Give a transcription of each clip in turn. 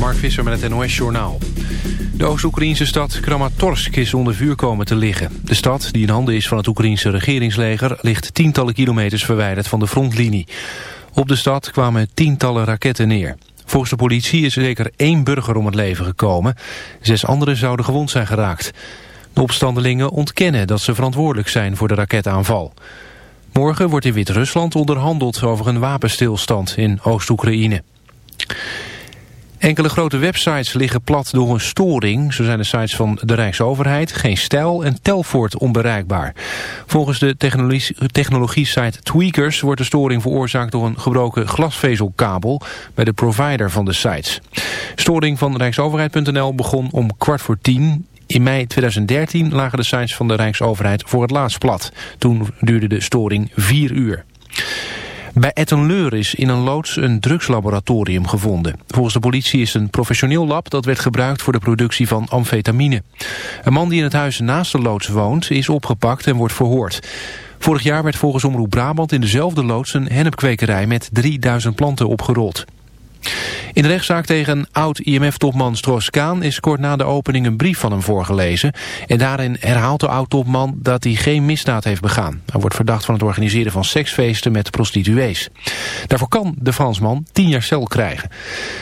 Mark Visser met het NOS Journaal. De Oost-Oekraïnse stad Kramatorsk is onder vuur komen te liggen. De stad, die in handen is van het Oekraïnse regeringsleger... ligt tientallen kilometers verwijderd van de frontlinie. Op de stad kwamen tientallen raketten neer. Volgens de politie is er zeker één burger om het leven gekomen. Zes anderen zouden gewond zijn geraakt. De opstandelingen ontkennen dat ze verantwoordelijk zijn voor de raketaanval. Morgen wordt in Wit-Rusland onderhandeld over een wapenstilstand in Oost-Oekraïne. Enkele grote websites liggen plat door een storing. Zo zijn de sites van de Rijksoverheid, Geen Stijl en Telfort onbereikbaar. Volgens de technologie-site Tweakers wordt de storing veroorzaakt door een gebroken glasvezelkabel bij de provider van de sites. Storing van Rijksoverheid.nl begon om kwart voor tien. In mei 2013 lagen de sites van de Rijksoverheid voor het laatst plat. Toen duurde de storing vier uur. Bij Ettenleur is in een loods een drugslaboratorium gevonden. Volgens de politie is een professioneel lab dat werd gebruikt voor de productie van amfetamine. Een man die in het huis naast de loods woont is opgepakt en wordt verhoord. Vorig jaar werd volgens Omroep Brabant in dezelfde loods een hennepkwekerij met 3000 planten opgerold. In de rechtszaak tegen oud-IMF-topman Stroos-Kaan is kort na de opening een brief van hem voorgelezen. En daarin herhaalt de oud-topman dat hij geen misdaad heeft begaan. Hij wordt verdacht van het organiseren van seksfeesten met prostituees. Daarvoor kan de Fransman tien jaar cel krijgen.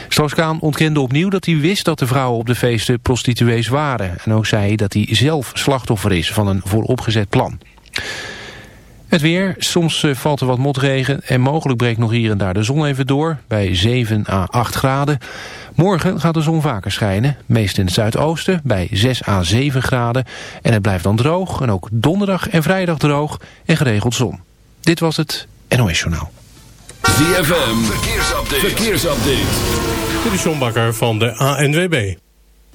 Stroos-Kaan ontkende opnieuw dat hij wist dat de vrouwen op de feesten prostituees waren. En ook zei hij dat hij zelf slachtoffer is van een vooropgezet plan. Het weer, soms eh, valt er wat motregen en mogelijk breekt nog hier en daar de zon even door bij 7 à 8 graden. Morgen gaat de zon vaker schijnen, meest in het zuidoosten bij 6 à 7 graden. En het blijft dan droog en ook donderdag en vrijdag droog en geregeld zon. Dit was het NOS Journaal. ZFM, verkeersupdate. verkeersupdate. Dit is John Bakker van de ANWB.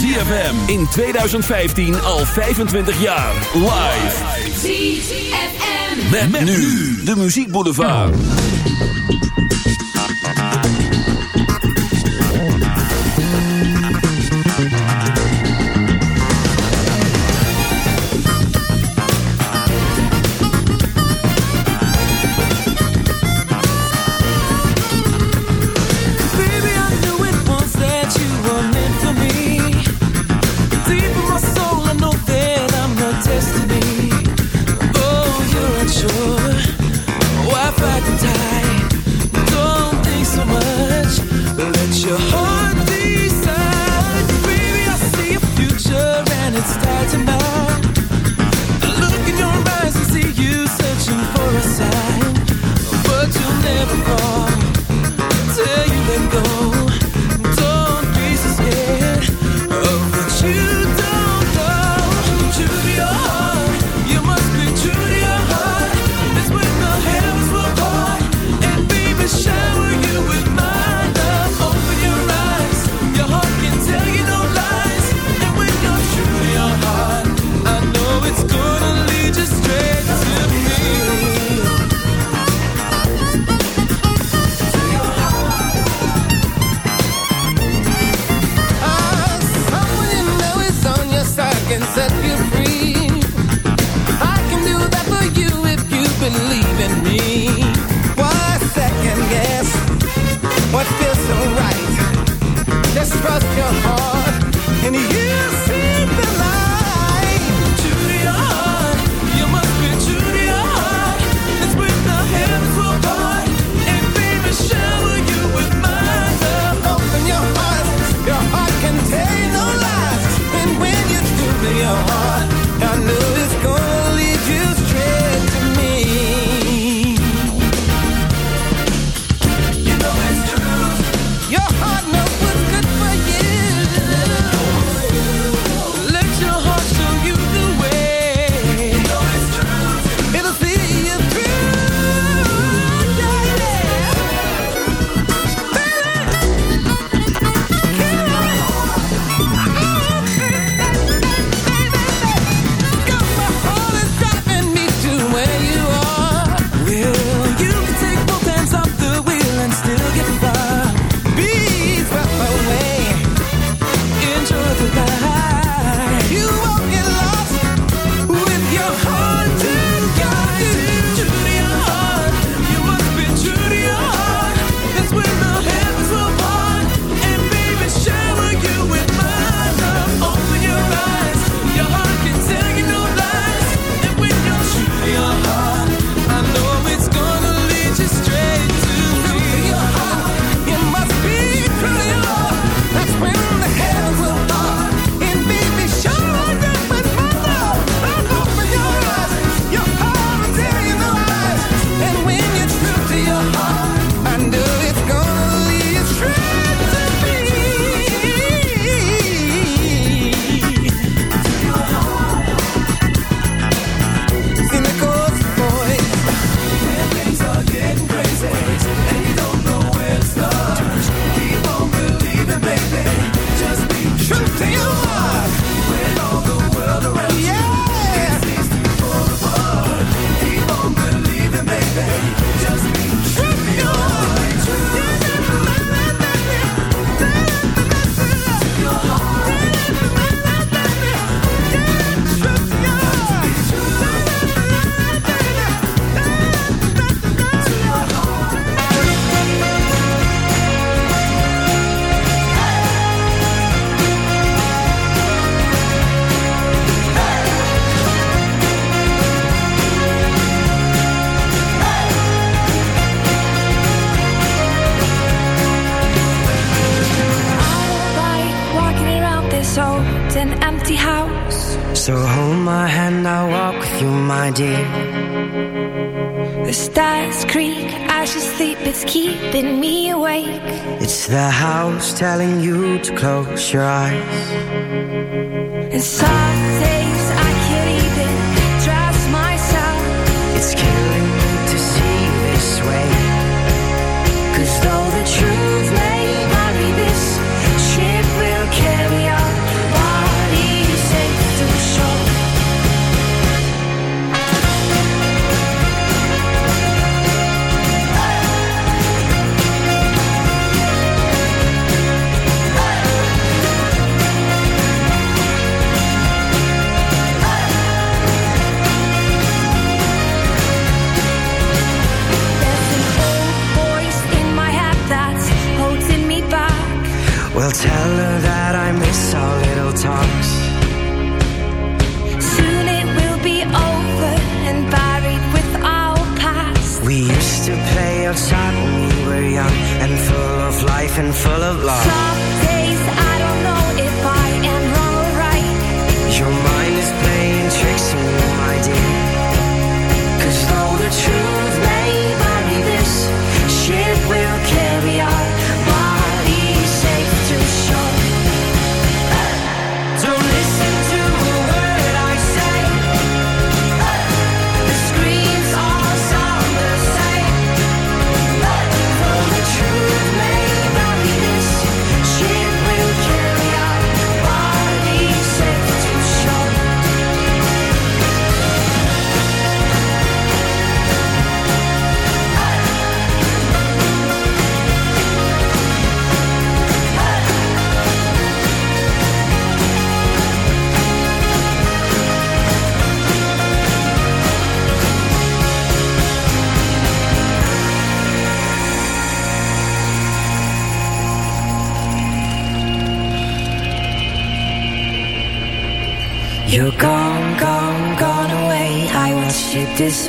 ZFM in 2015 al 25 jaar. Live. ZFM. Met, met nu de Muziek Boulevard.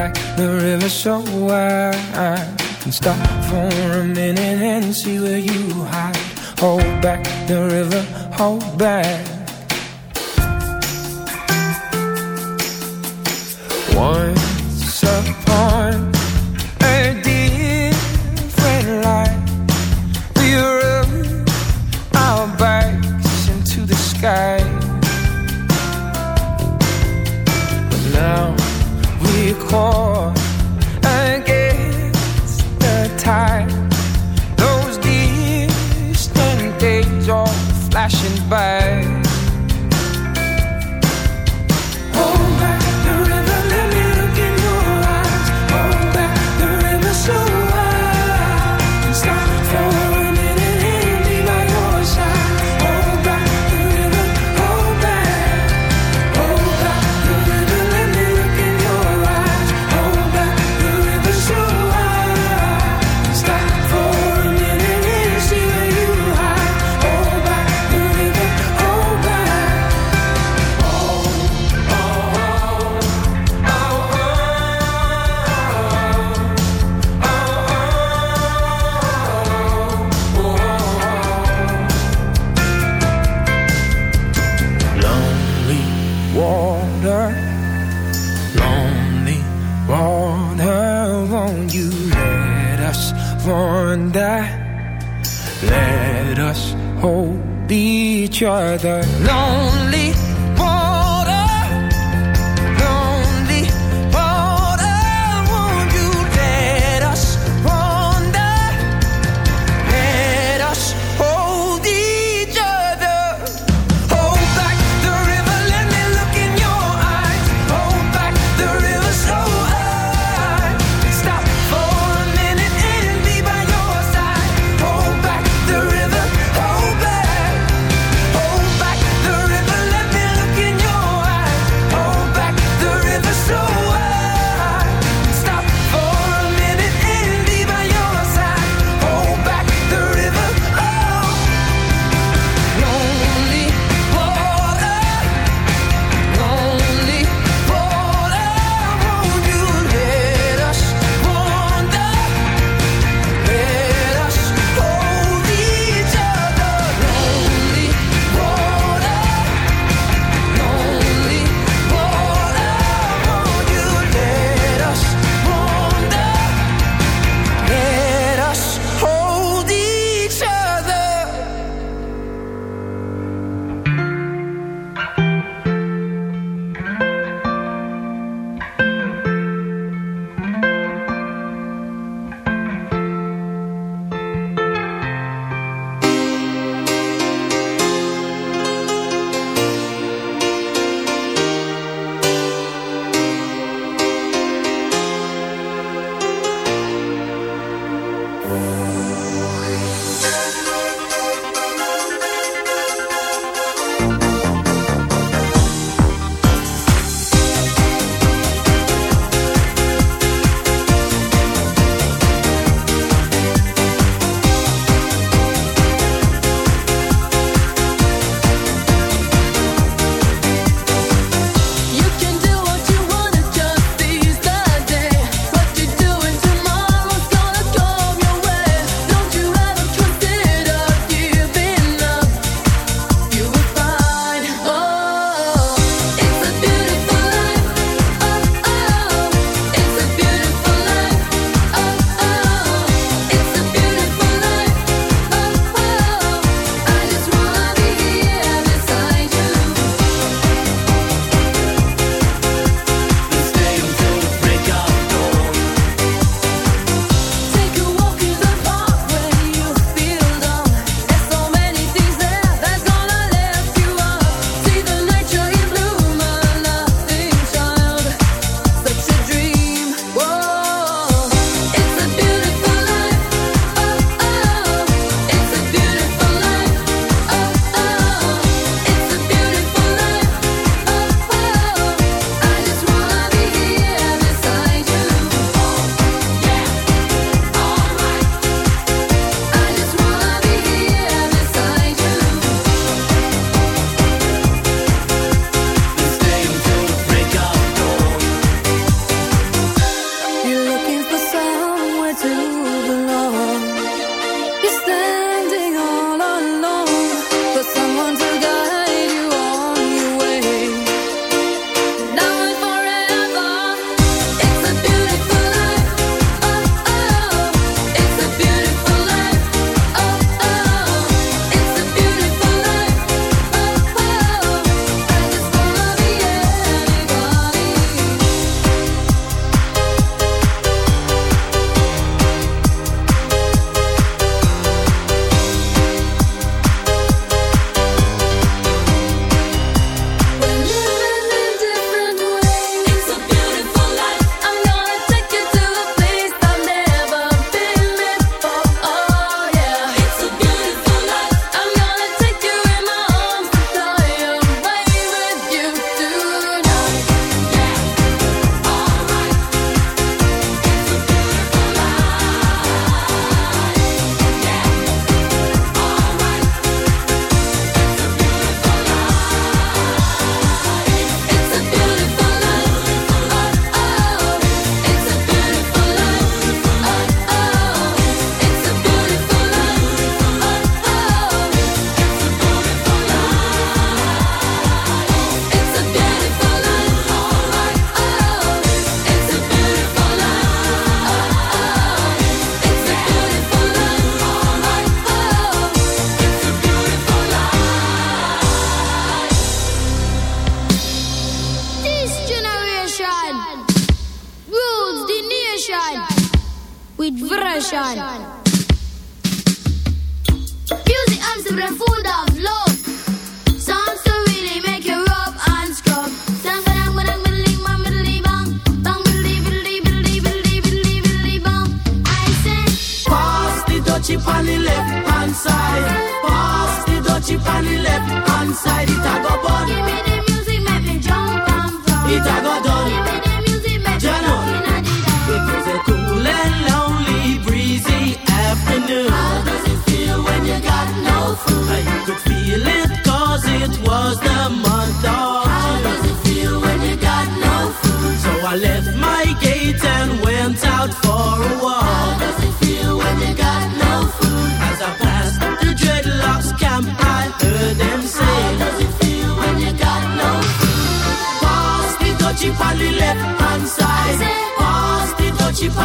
like the river so wide. Can stop for a minute and see where you hide. Hold back the river, hold back. One each other. Lonely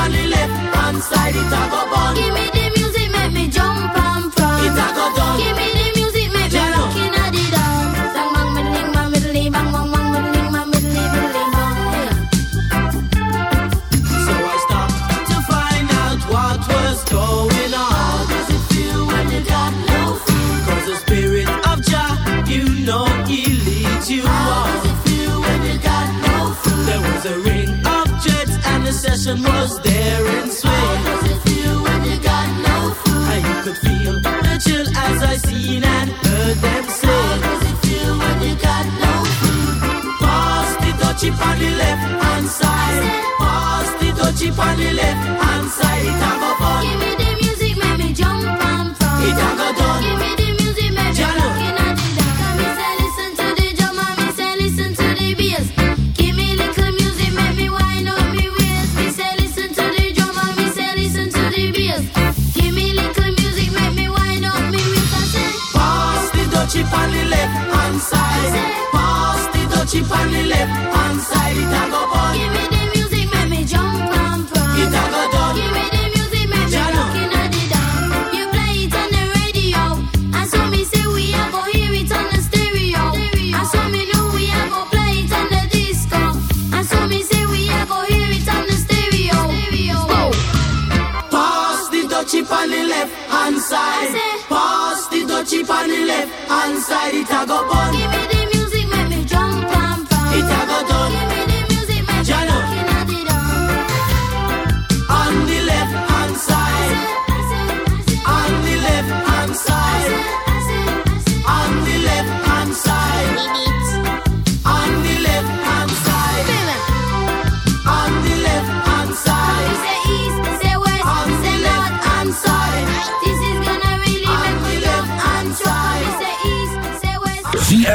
on the left hand side. It a go bun. Give me the music, make me jump and from. It a go done. Give me the music, make me Jano. walk in the dark. Bang bang middling, bang middling, bang bang bang middling, bang middling, middling, bang. So I stopped to find out what was going on. How does it feel when you got no food? Cause the spirit of Jah, you know he leads you How on. does it feel when you got no food? There was a ring of jets and the session was as I seen and heard them How does it feel when you got no food? Pass the on the left hand side. Pass the on the left hand side. It a go fun. Give me the music, make me jump and from. It a go done. Give me dutchie on the left hand side. It a go bun. give me the music, make me jump and from. It a go done. Give me the music, make me walk in the dark. You play it on the radio, and so me say we a go hear it on the stereo. And so me know we a go play it on the disco. And so me say we a go hear it on the stereo. Go. Pass the dutchie on the left hand side. Pass the dutchie on the left hand side. It a go bun. It's a go